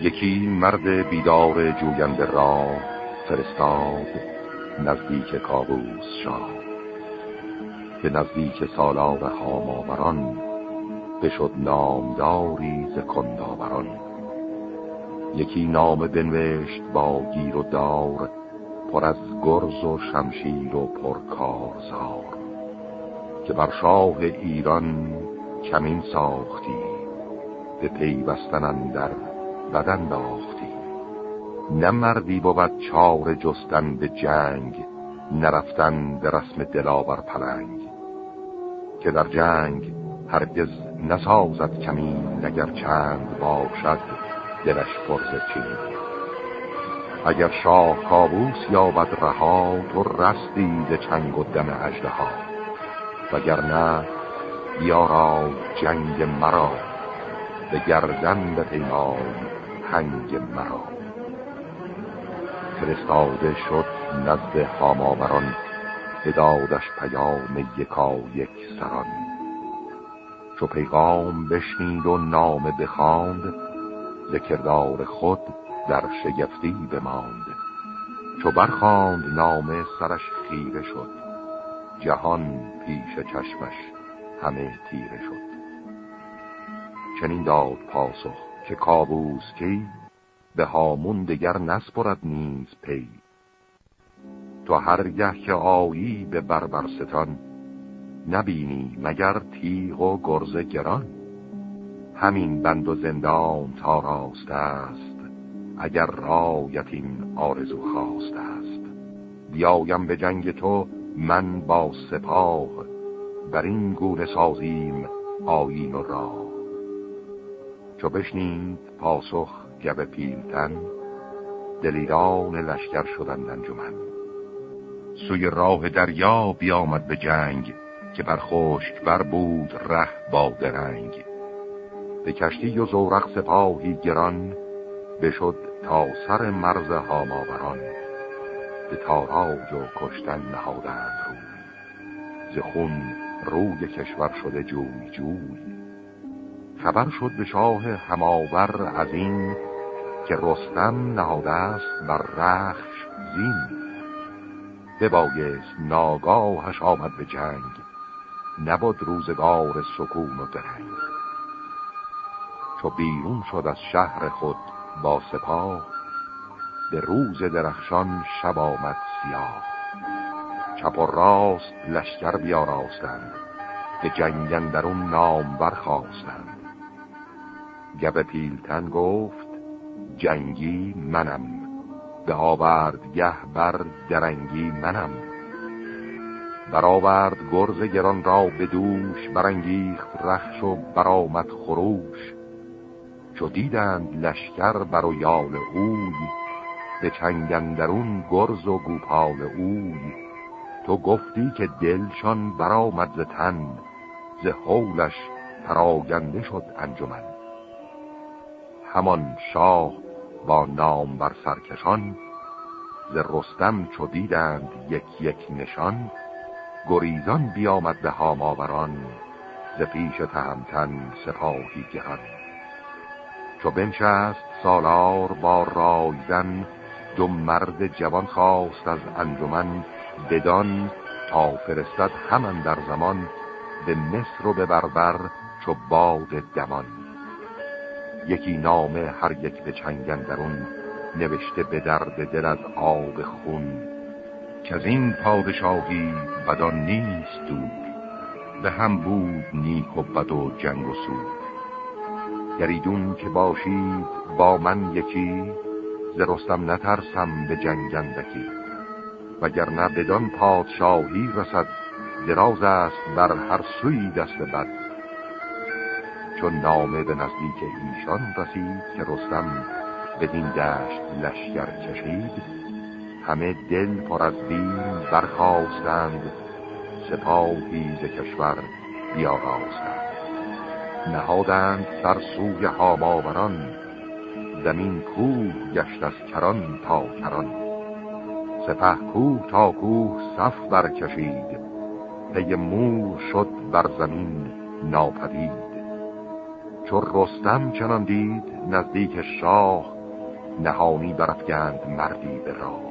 یکی مرد بیدار جوینده را فرستاد نزدیک کابوس شاه به نزدیک سالار هاماوران بشد نامداری ز کنداوران. یکی نام بنوشت با گیر و دار پر از گرز و شمشیر و پرکارزار که بر شاه ایران کمین ساختی به پیوستن در بدن داختی نه مردی بود چار جستن به جنگ نرفتن به رسم دلاور پلنگ. که در جنگ هرگز نسازد کمین نگر چند باشد دلش پرز چین. اگر شاه کابوس یابد رها تو رستی ز چنگ و دم اژدها. وگرنه بیارا جنگ مرا به گردن به پیمان هنگ مرا. فرستاده شد نزد هاماوران بدادش پیام یکا یک سران. چو پیغام بشنید و نامه بخواند ذکردار خود در شگفتی بماند. چو برخاند نامه سرش خیره شد جهان پیش چشمش همه تیره شد. چنین داد پاسخ که کابوس کی به هامون دگر نسپرد نیز پی. تو هرگه که آیی به بربرستان نبینی مگر تیغ و گرز گران. همین بند و زندان تا راست است اگر رایت این آرزو خواست است. بیایم به جنگ تو من با سپاه بر این گونه سازیم آیین و راه. چو بشنید پاسخ گب پیلتن دلیران لشکر شدند انجمن. سوی راه دریا بیامد به جنگ که بر خشک بر بود ره با درنگ. به کشتی و زورق سپاهی گران بشد تا سر مرز هاماوران. به تاراج و کشتن نهادند روی. ز خون روی کشور شده جوی جوی. خبر شد به شاه هماور از این که رستم نهاده است بر رخش زین. ببایست ناگاهش آمد به جنگ نبود روزگار سکون و درنگ. چو بیرون شد از شهر خود با سپاه به روز درخشان شب آمد سیاه. چپ و راست لشکر بیاراستند به جنگن در اون نام برخواستند گب پیلتن گفت جنگی منم. به آورد گه بر درنگی منم. برآورد گرز گران را به دوش برانگیخت رخش و برآمد خروش. چو دیدند لشکر بر و یال اوی به چنگندرون گرز و گوپال اوی. تو گفتی که دلشان برآمد ز تن ز حولش پراگنده شد انجمن. همان شاه با نام بر سرکشان ز رستم چو دیدند یک یک نشان گریزان بیامد به هاماوران ز پیش تهمتن سپاهی گهن چو بنشست سالار با رایزن دو مرد جوان خواست از انجمن بدان تا فرستد همان در زمان به مصر و به بربر چو باد دمان. یکی نامه هر یک به چنگن درون نوشته به درد دل از آب خون. که از این پادشاهی بدان نیست دور به هم بود نیک و بد و جنگ و سود. گریدون که باشید با من یکی ز رستم نترسم به جنگندکی وگرنه بدان پادشاهی رسد دراز است بر هر سوی دست بد. چون نامه به نزدیک ایشان رسید که رستم بدین دشت لشکر کشید همه دل پر از بیم برخواستند سپاهی ز کشور بیاراستند. نهادند سر سوی هاماوران زمین کوه گشت از کران تا کران. سپه کوه تا کوه صف برکشید پی مور شد بر زمین ناپدید. چو رستم چنان دید نزدیک شاه نهانی برفگند مردی به راه.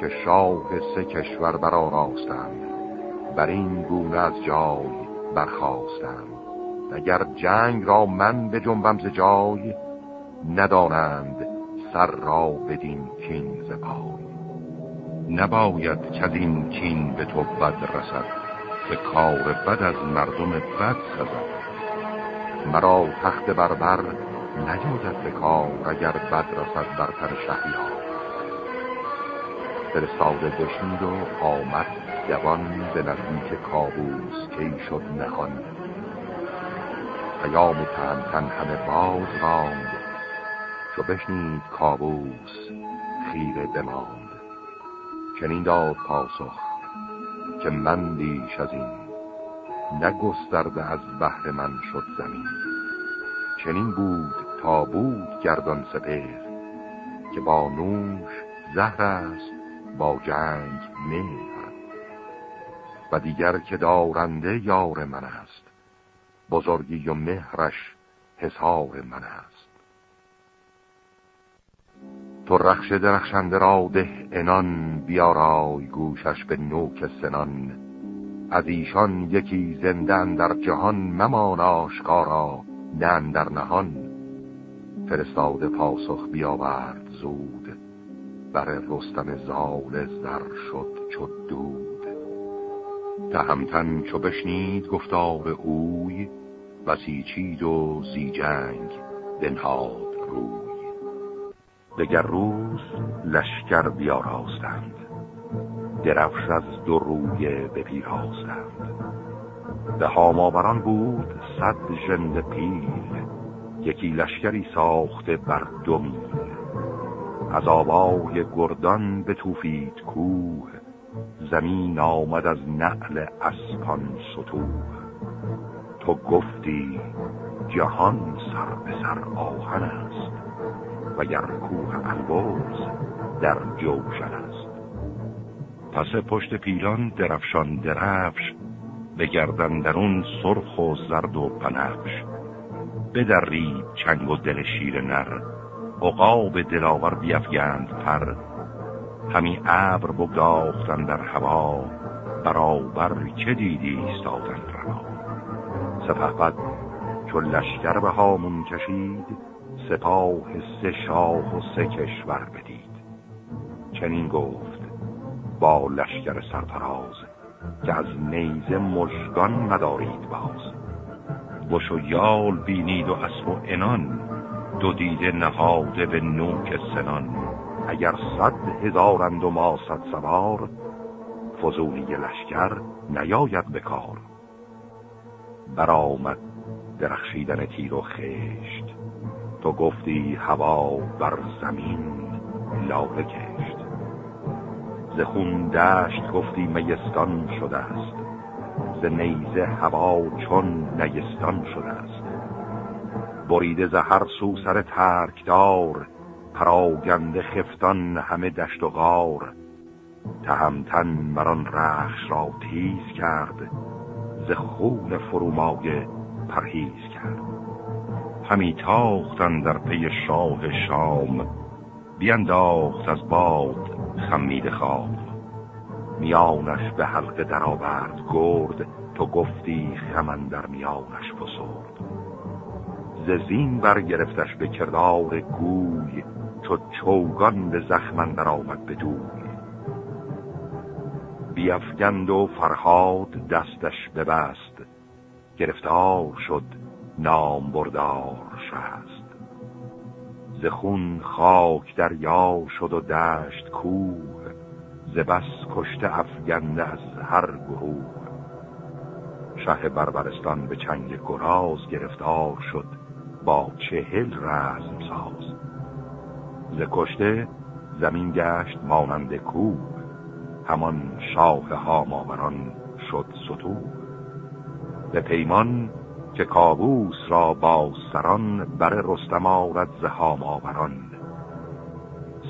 که شاه سه کشور برآراستند بر این گونه از جای برخواستند اگر جنگ را من به جنبم ز جای ندانند سر را بدین کین ز پای. نباید که این کین به تو بد رسد که کار بد از مردم بد سزد مرا تخت بربر نجاید به کار اگر بد رسد بر سر شهریار. فرستاده بشنید و آمد جوان به نزدیک کابوس کی شد نخان پیام تن همه باز راند. چو بشنید کابوس خیره بماند. چنین داد پاسخ که من دیش از این نگسترده از بحر من شد زمین. چنین بود تا بود گردان سپر که با نوش زهر است با جنگ مهر. و دیگر که دارنده یار من است بزرگی و مهرش حسار من است. تو رخش درخشنده را ده انان بیارای گوشش به نوک سنان. از ایشان یکی زندن در جهان ممان آشکارا نه در نهان. فرستاده پاسخ بیاورد زود بر رستم زال زر شد چو دود. تهمتن چو بشنید گفتار اوی بسیچید و زی جنگ بنهاد روی. دگر روز لشکر بیاراستند. درفش از دو روی بپیراستند به هاماوران بود صد ژنده پیل یکی لشکری ساخته بر دو از آبای گردان به توفید کوه زمین آمد از نعل اسپان سطوح تو گفتی جهان سر به سر آهن است و گر کوه در جوشن است. پس پشت پیلان درفشان درفش بگردن در اون سرخ و زرد و بنفش بدرید چنگ و دل شیر نر عقاب دلاور بیفگند پر. همی ابر بگداختن در هوا برابر که دیدی استادن روا. سپهبد چون لشکر به هامون کشید سپاه سه شاه و سه کشور بدید. چنین گفت با لشکر سرفراز که از نیزه مشگان مدارید باز. بش و یال بینید و اسب و انان دو دیده نهاده به نوک سنان. اگر صد هزارند و ما صد سوار فضولی لشکر نیاید به کار. برآمد درخشیدن تیر و خشت تو گفتی هوا بر زمین لاله کشت. ز خون دشت گفتی میستان شده است. ز نیزه هوا چون نیستان شده است. بریده ز هر سو سر ترکدار پراگنده خفتان همه دشت و غار. تهمتن مران رخش را تیز کرد ز خون فرومایه پرهیز کرد. همی تاختن در پی شاه شام بینداخت از باد خمید خواب. میانش به حلقه درآورد گرد تو گفتی خمن در میانش فسرد. زین برگرفتش به کردار گوی چو چوگان به زخمن در آمد به دوی بیفگند و فرهاد دستش ببست گرفتار شد نام بردار شست. ز خون خاک دریا شد و دشت کوه ز بس کشته افگنده از هر گروه. شه بربرستان به چنگ گراز گرفتار شد با چهل رزم ساز. ز کشته زمین گشت مانند کوه همان شاه هاماوران شد ستو به پیمان که کابوس را با سران بر رستم آرد ز هاماوران.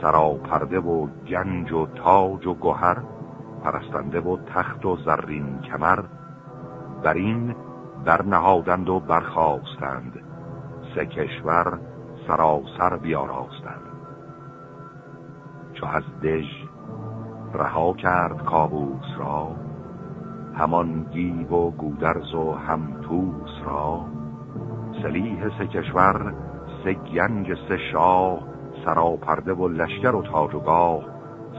سرا پرده و گنج و تاج و گهر پرستنده و تخت و زرین کمر بر این برنهادند و برخواستند سه کشور سراسر بیاراستند. چو از دژ رها کرد کابوس را همان گیو و گودرز و هم توس را سلیح سه کشور سه گنج سه شاه سراپرده و لشکر و تاج و گاه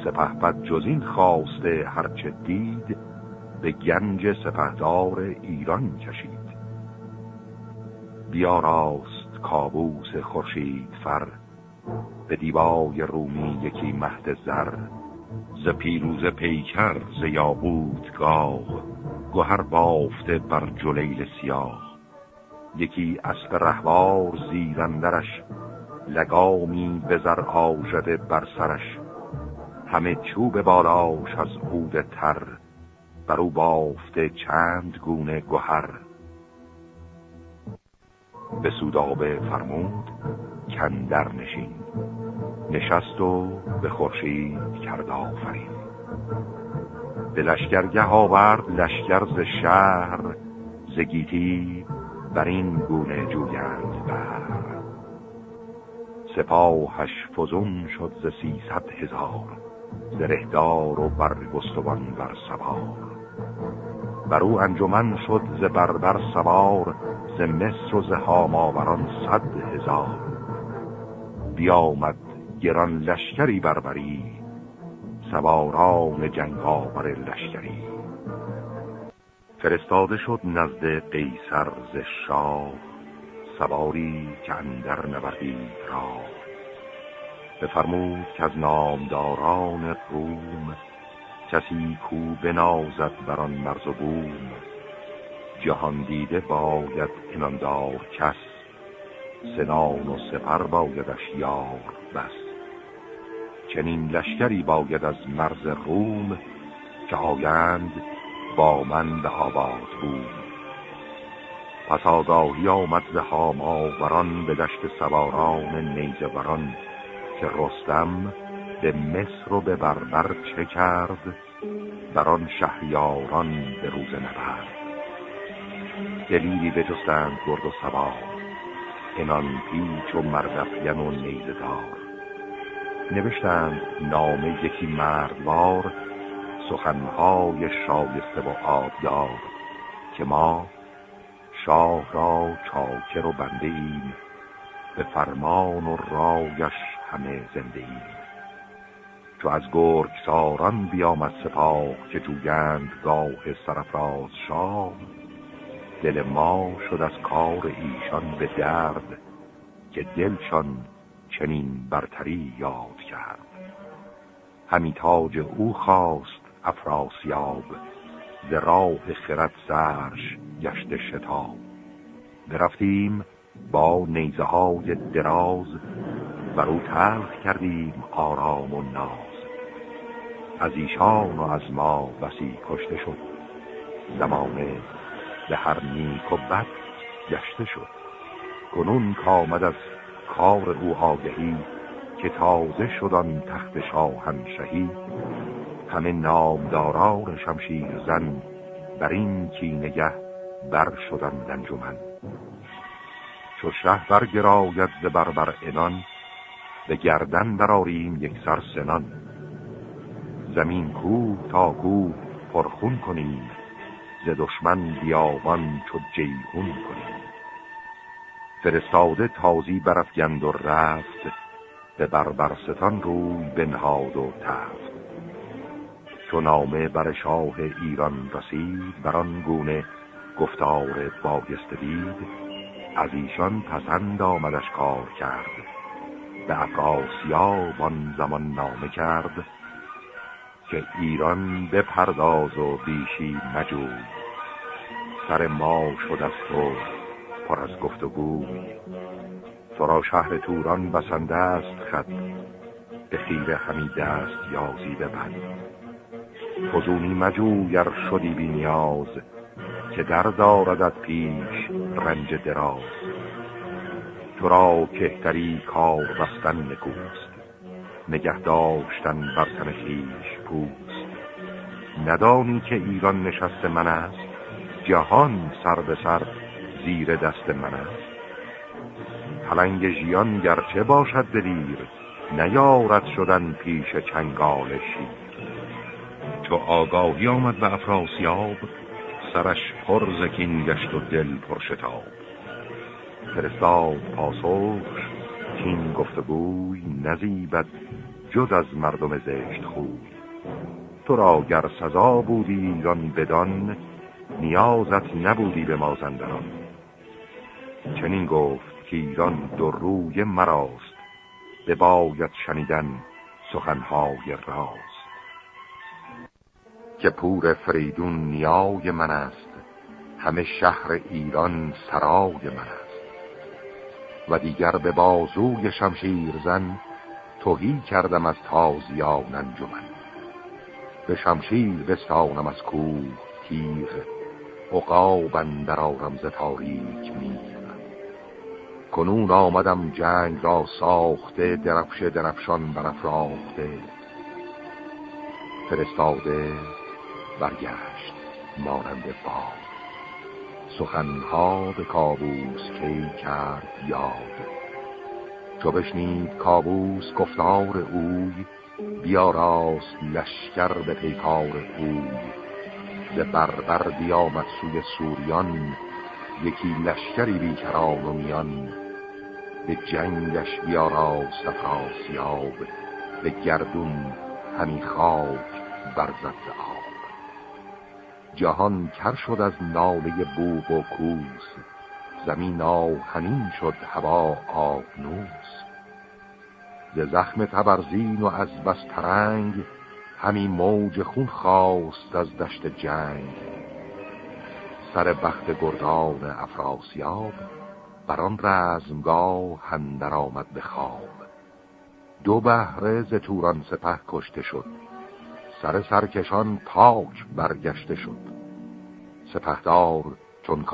سپهبد جزین خواسته هرچه دید به گنج سپهدار ایران کشید. بیاراست کابوس خورشید فر به دیبای رومی یکی مهد زر ز پیروز پیکر ز یابوت گاه گوهر بافته بر جلیل سیاه. یکی اسب رهوار زیرندرش لگامی به زر آژده بر سرش. همه چوب بالاش از عود تر بر او بافته چند گونه گوهر به سودابه فرمود کندر نشین. نشست و به خورشید کرد آفرین. به لشکرگه آورد لشکر ز شهر زگیتی بر این گونه جویند بر. سپاهش فزون شد ز سیصد هزار زرهدار و برگستوان بر سوار. بر او انجمن شد ز بربر سوار ز مصر و ز هاماوران صد هزار. بیامد گران لشکری بربری سواران جنگاور لشکری. فرستاده شد نزد قیصر ز شاه سواری که اندر نبردید را. بفرمود که از نامداران روم کسی کو بنازد بر آن مرز و بوم. جهان دیده باید اناندار کس سنان و سپر بایدش یار بس. چنین لشکری باید از مرز روم که آیند با من به آباد بود. پس آگاهی آمد به هاماوران به دشت سواران وران که رستم به مصر و به بربر چه کرد بر آن شهریاران به روز نبرد. دلیری بجستند گرد و سوار انان پیچ و مردفین و نیزه دار نوشتند نامه یکی مردوار سخنهای شایسته و آبدار که ما شاه را چاکر و بنده ایم به فرمان و رایش همه زنده ایم چو از گرگ ساران بیامد سپاه که جویند گاه سرفراز شاه دل ما شد از کار ایشان به درد که دلشان چنین برتری یاد کرد. همی تاج او خواست افراسیاب ز راه خرد سرش گشت شتاب. برفتیم با نیزه های دراز بر او تلخ کردیم آرام و ناز. از ایشان و از ما بسی کشته شد. زمانه به هر نیک و بد گشته شد. کنون کامد از کار او آگهی که تازه شدن تخت شاهنشهی. همه نامداران شمشیر زن بر این نگه بر شدن دنجمن چو شه برگراید ز بربر انان به گردن براریم یک سر سنان زمین کوه تا کوه پرخون کنیم ز دشمن بیابان چو جیهون کنیم. فرستاده تازی برفگند و رفت به بربرستان روی بنهاد و تفت. چو نامه بر شاه ایران رسید. بر آن گونه گفتار بایسته دید. از ایشان پسند آمدش کار کرد. به افراسیاب آن زمان نامه کرد که ایران بپرداز و بیشی مجوی سر ما شد از تو پر از گفتگوی تو را شهر توران بسنده است خط. به خیر همی دست یازی ببند. فزونی مجویر شدی بی نیاز که در داردت پیش رنج دراز. تو را کهتری کار بستن نکوست نگه داشتن بر تن خیش پوست. ندانی که ایران نشست من است جهان سر به سر زیر دست من است. پلنگ ژیان گرچه باشد دلیر نیارد شدن پیش چنگال شیر. چو آگاهی آمد به افراسیاب سرش پر زکین گشت و دل پرشتاب فرستاد پاسخش کین گفتگوی نزیبد جز از مردم زشت خوی. تو را گر سزا بودی ایران بدان نیازت نبودی به مازندران چنین گفت که ایران دو روی مراست به باید شنیدن سخنهای راست. که پور فریدون نیای من است. همه شهر ایران سرای من است. و دیگر به بازوی شمشیر زن توهی کردم از تازیان انجمن. به شمشیر بستانم از کوه تیغ عقاب در آرم ز تاریک میر. کنون آمدم جنگ را ساخته درفش درفشان برافراخته. فرستاده برگشت مانند باد. سخنها به کابوس کی کرد یاد. چو بشنید کابوس گفتار اوی بیا راست لشکر به پیکار اوی ز بربر بیامد سوی سوریان یکی لشکری بیکران و میان. به جنگش بیا راست افراسیاب به گردون همی خاک برزد جهان کر شد از ناله بوب و کوس. زمین آهنین شد هوا آبنوس. ز زخم تبرزین و از بس ترنگ همی موج خون خواست از دشت جنگ. سر بخت گردان افراسیاب بر آن رزمگاه هندر آمد به خواب. دو بهره ز توران سپه کشته شد. سر سرکشان تاک برگشته شد. سپهدار چون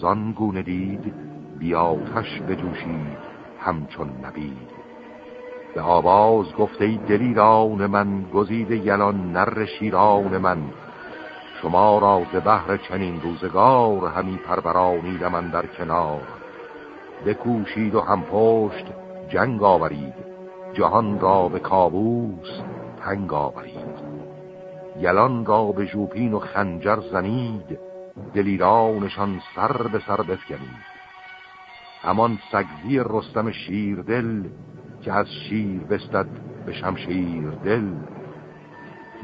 زان گونه دید بیاتش بجوشید همچون نبید. به آواز گفته دلیران من گزید یلان نر شیران من. شما را ز بهر چنین روزگار همی پربرانید من در کنار. بکوشید و هم پشت جنگ آورید جهان را به کابوس تنگ آورید. یلان را به ژوپین و خنجر زنید. دلیرانشان سر به سر بفگنید. همان سگزی رستم شیردل که از شیر بستد به شمشیر دل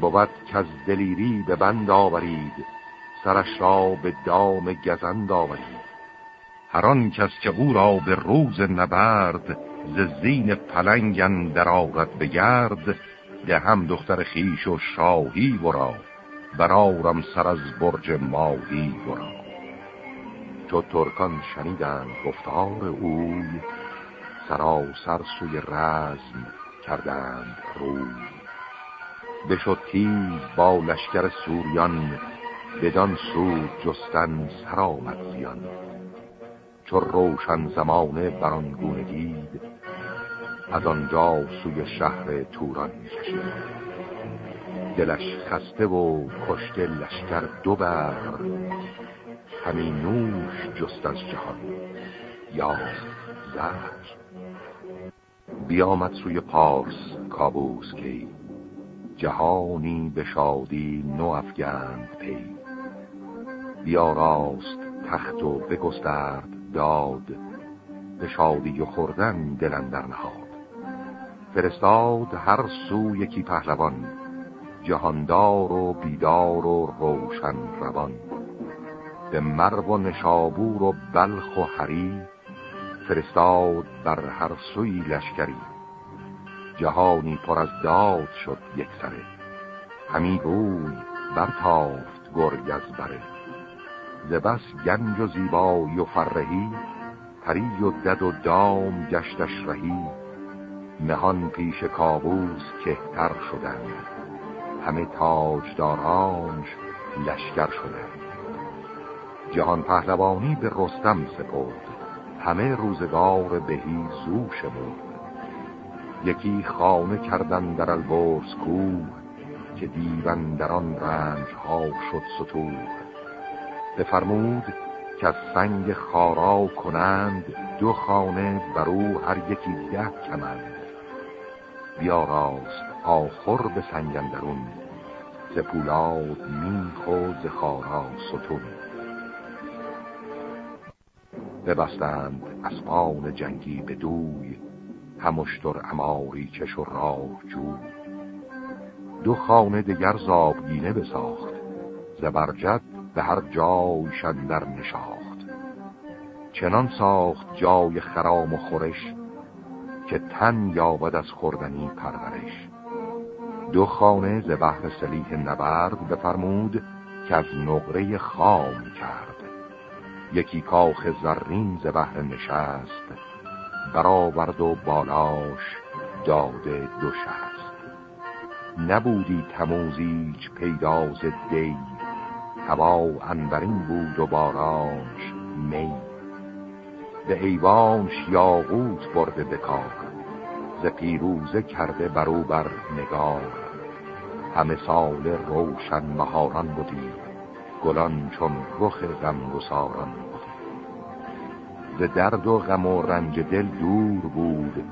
بود که از دلیری به بند آورید سرش را به دام گزند آورید. هران کس که او را به روز نبرد ز زین در آرد بگرد ده هم دختر خیش و شاهی برا برارم سر از برج ماهی برا چو ترکان شنیدند گفتار اوی سراسر سوی رزم کردند روی. بشد تیز با لشکر سوریان بدان سود جستن سرآمد زیان. چو روشن زمانه برانگونه دید از آنجا سوی شهر توران کشید دلش خسته و کشته لشکر دو بر. همین نوش جست از جهان. یا زهر. بیامد سوی پارس کابوس کی. جهانی به شادی نو افگند پی. بیا راست تخت و بگسترد داد. به شادی و خوردن دلن در نهاد. فرستاد هر سو یکی پهلوان جهاندار و بیدار و روشن روان. به مرو و نشابور و بلخ و حری فرستاد بر هر سوی لشکری. جهانی پر از داد شد یک سره همی روی برتافت گرگ از بره. ز بس گنج و زیبایی و فرهی پری و دد و دام گشتش رهی. نهان پیش کابوس کهتر شدند. همه تاجدارانش لشکر شدند. جهان پهلوانی به رستم سپرد. همه روزگار بهی زو شمرد. یکی خانه کردن در البرز کوه که دیون در آن رنج ها شد ستوه بفرمود که از سنگ خارا کنند دو خانه بر او هر یکی ده کمند. بیاراست آخر به سنگندرون ز پولاد میخ و ز خارا ستون. ببستند اسبان جنگی به دوی همشتر اماری کش و راه جوی. دو خانه دگر زابگینه بساخت زبرجد به هر جای شندر نشاخت. چنان ساخت جای خرام و خورش که تن یابد از خوردنی پرورش. دو خانه ز بحر سلیح نبرد بفرمود که از نقره خام کرد. یکی کاخ زرین ز بحر نشست برآورد و بالاش داده دو شست. نبودی تموزیج پیداز دی هوا انبرین بود و بارانش می به ایوانش یاقوت برده بکار ز پیروزه کرده برو بر نگار. همه سال روشن مهاران بودی گلان چون رخ غم گساران بودی. ز درد و غم و رنج دل دور بود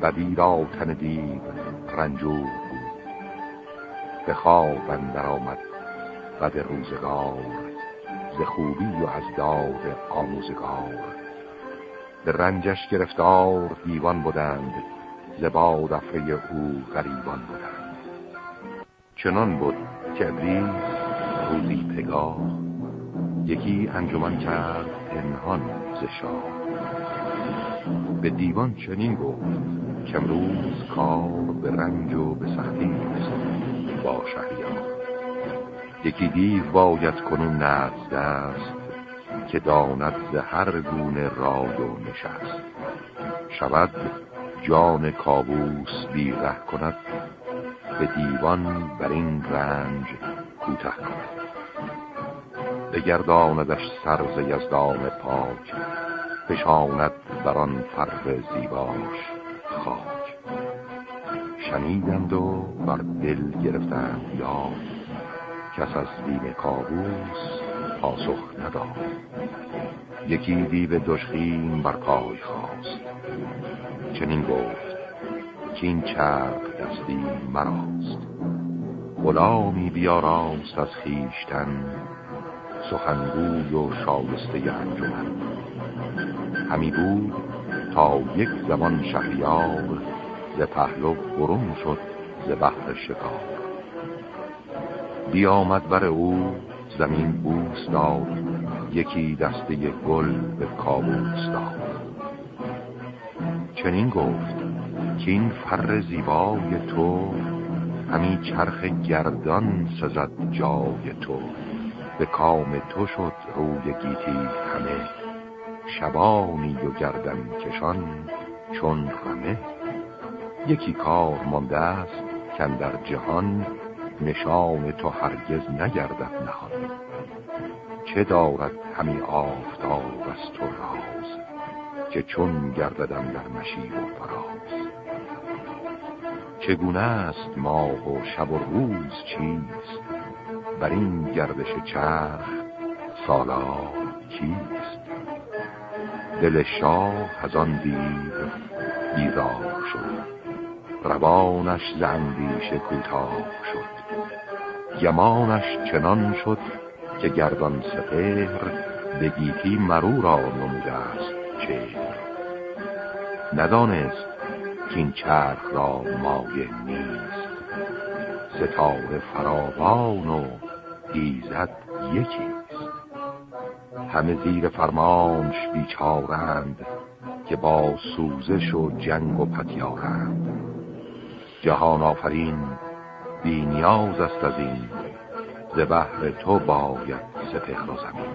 و بیرا تن دیو رنجور بود. به خواب اندر آمد بد روزگار ز خوبی و از داد آموزگار. به رنجش گرفتار دیوان بودند ز باد او غریبان بودند. چنان بود که ابلیس روزی پگاه یکی انجمن کرد پنهان ز به دیوان چنین گفت که امروز کار به رنج و به سختی با شهریار. یکی دیو باید کنون نزد است که داند ز هر گونه رای و نشست. شود جان کابوس بیره کند به دیوان بر این رنج کوته کند. بگرداندش سرز یزدان پاک فشاند بر آن فر زیباش خاک. شنیدند و بر دل گرفتند یاد کس از بیم کابوس پاسخ نداد. یکی دیو دشخیم بر پای خواست. چنین گفت که این چرخ دستی مراست. غلامی بیاراست از خیشتن سخنگوی و شایسته انجمن. همی بود تا یک زمان شهریار ز پهلو برون شد ز بحر شکار. بیامد بر او زمین بوس داد یکی دسته گل به کابوس داد. چنین گفت که این فر زیبای تو همی چرخ گردان سزد جای تو. به کام تو شد روی گیتی همه شبانی و گردن کشان چون همه. یکی کار مانده است که در جهان نشان تو هرگز نگردد نهان. چه دارد همی آفتاب از تو راز که چون گرددم در مشیر و فراز؟ چگونه است ماه و شب و روز چیست؟ بر این گردش چرخ سالا کیست؟ دل شاه از آن دیر بیدار شد. روانش زندیش کوتاه شد. گمانش چنان شد که گردان سپهر به گیتی مرو را نموده است چهر. ندانست که این چرخ را مایه نیست. ستاره فراوان و ایزد یکیست همه زیر فرمانش بیچارند که با سوزش و جنگ و پتیارند. جهان آفرین بی نیاز است از این ز تو باید سپهر و زمین.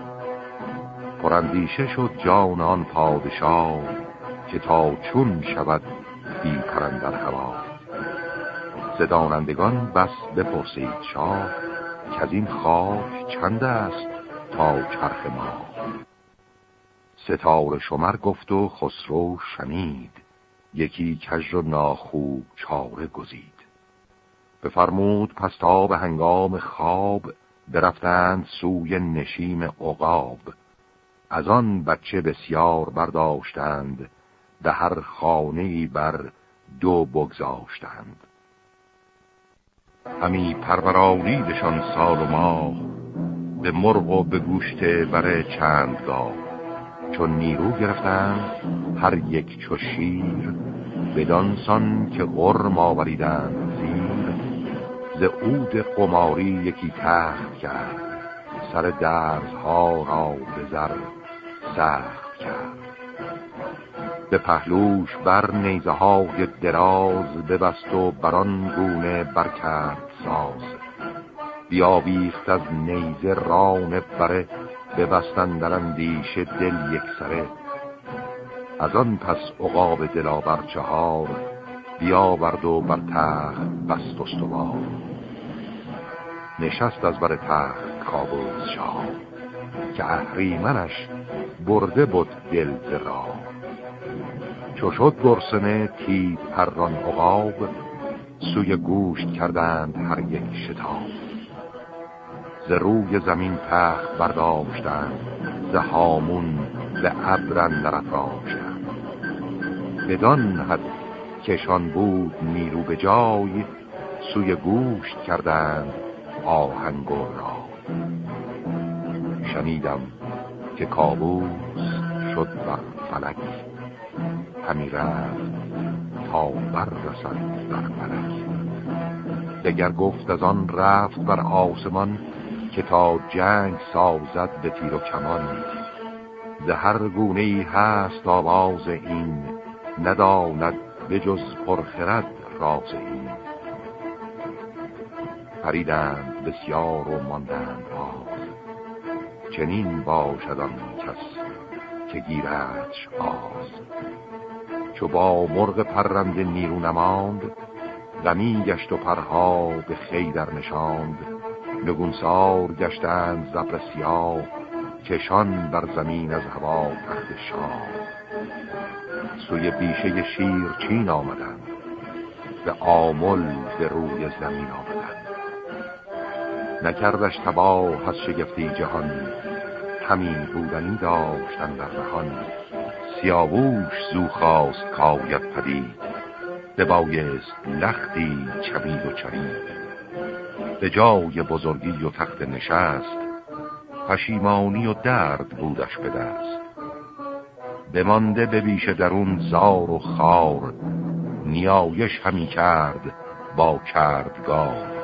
پرندیشه شد جان آن پادشاه که تا چون شود بی پرندر هوا. زدانندگان بس بپرسید شاه که از این خاک چند است تا چرخ ما. ستاره شمر گفت و خسرو شنید یکی کژ و ناخوب چاره گزید. بفرمود پس تا به هنگام خواب برفتند سوی نشیم عقاب. از آن بچه بسیار برداشتند به هر خانه بر دو بگذاشتند. همی پرورالیدشان سال و ماه به مرغ و به گوشت بر چندگاه. چون نیرو گرفتند هر یک چو شیر بدانسان که غرم آوریدند. ز عود قماری یکی تخت کرد. سر درزها را به زر سخت کرد. به پهلوش بر نیزه های دراز ببست و بران گونه برکرد ساز. بیاویخت از نیزه ران بره ببستن در اندیش دل یک سره. از آن پس عقاب دلاور چهار بیاورد و بر تخت بست استوار. نشست از بر تخت کابوس شاه که اهریمنش برده بود دل را چو شد گرسنه تید پران عقاب سوی گوشت کردند هر یک شتاب. ز روی زمین تخت برداشتند ز هامون به ابرن در افراشتند. بدان حد کشان بود نیرو به جای سوی گوشت کردند آهنگ را شنیدم که کابوس شد بر فلک همی رفت تا بر رسد در ملک دگر گفت از آن رفت بر آسمان که تا جنگ سازد به تیر و کمان. ز هر گونه ای هست آواز این نداند به جز پرخرد راز این پریدند بسیار و ماندند باز چنین باشد آن کس که گیردش آز. چو با مرغ پرنده نیرو نماند غمی گشت و پرها به خیدر نشاند. نگونسار گشتند زبر سیاه کشان بر زمین از هوا تخت شاه. سوی بیشه شیر چین آمدند به آمل به روی زمین آمدند. نکردش تباه از شگفتی جهان همین بودنی داشتن در رهان سیاووش زو خواست کاید پدید ببایست لختی چمید و چرید به جای بزرگی و تخت نشست پشیمانی و درد بودش به دست. بمانده به بیش درون زار و خار نیایش همی کرد با کردگار.